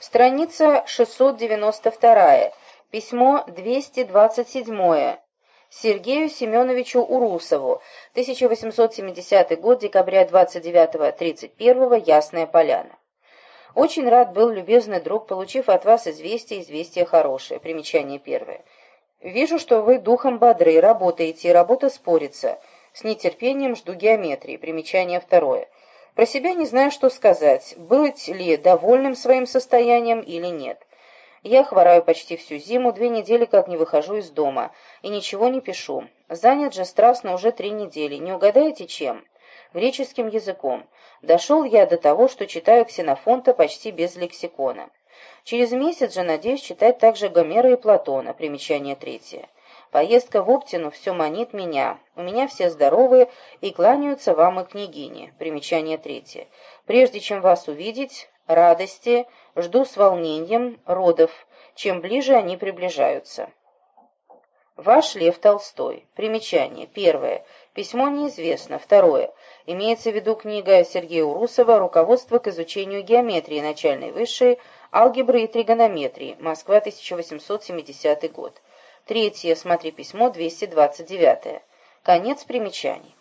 Страница 692. Письмо 227. Сергею Семеновичу Урусову. 1870 год, декабря 29-31, Ясная Поляна. Очень рад был, любезный друг, получив от вас известие, известие хорошее. Примечание первое. Вижу, что вы духом бодры, работаете, и работа спорится. С нетерпением жду геометрии. Примечание второе. Про себя не знаю, что сказать, быть ли довольным своим состоянием или нет. Я хвораю почти всю зиму, две недели как не выхожу из дома, и ничего не пишу. Занят же страстно уже три недели. Не угадаете, чем? Греческим языком. Дошел я до того, что читаю Ксенофонта почти без лексикона. Через месяц же надеюсь читать также Гомера и Платона. Примечание третье. Поездка в Оптину все манит меня. У меня все здоровые и кланяются вам и княгине. Примечание третье. Прежде чем вас увидеть, радости, жду с волнением родов, чем ближе они приближаются. Ваш Лев Толстой. Примечание. Первое. Письмо неизвестно. Второе. Имеется в виду книга Сергея Урусова «Руководство к изучению геометрии начальной высшей, алгебры и тригонометрии. Москва, 1870 год». Третье. Смотри письмо 229. Конец примечаний.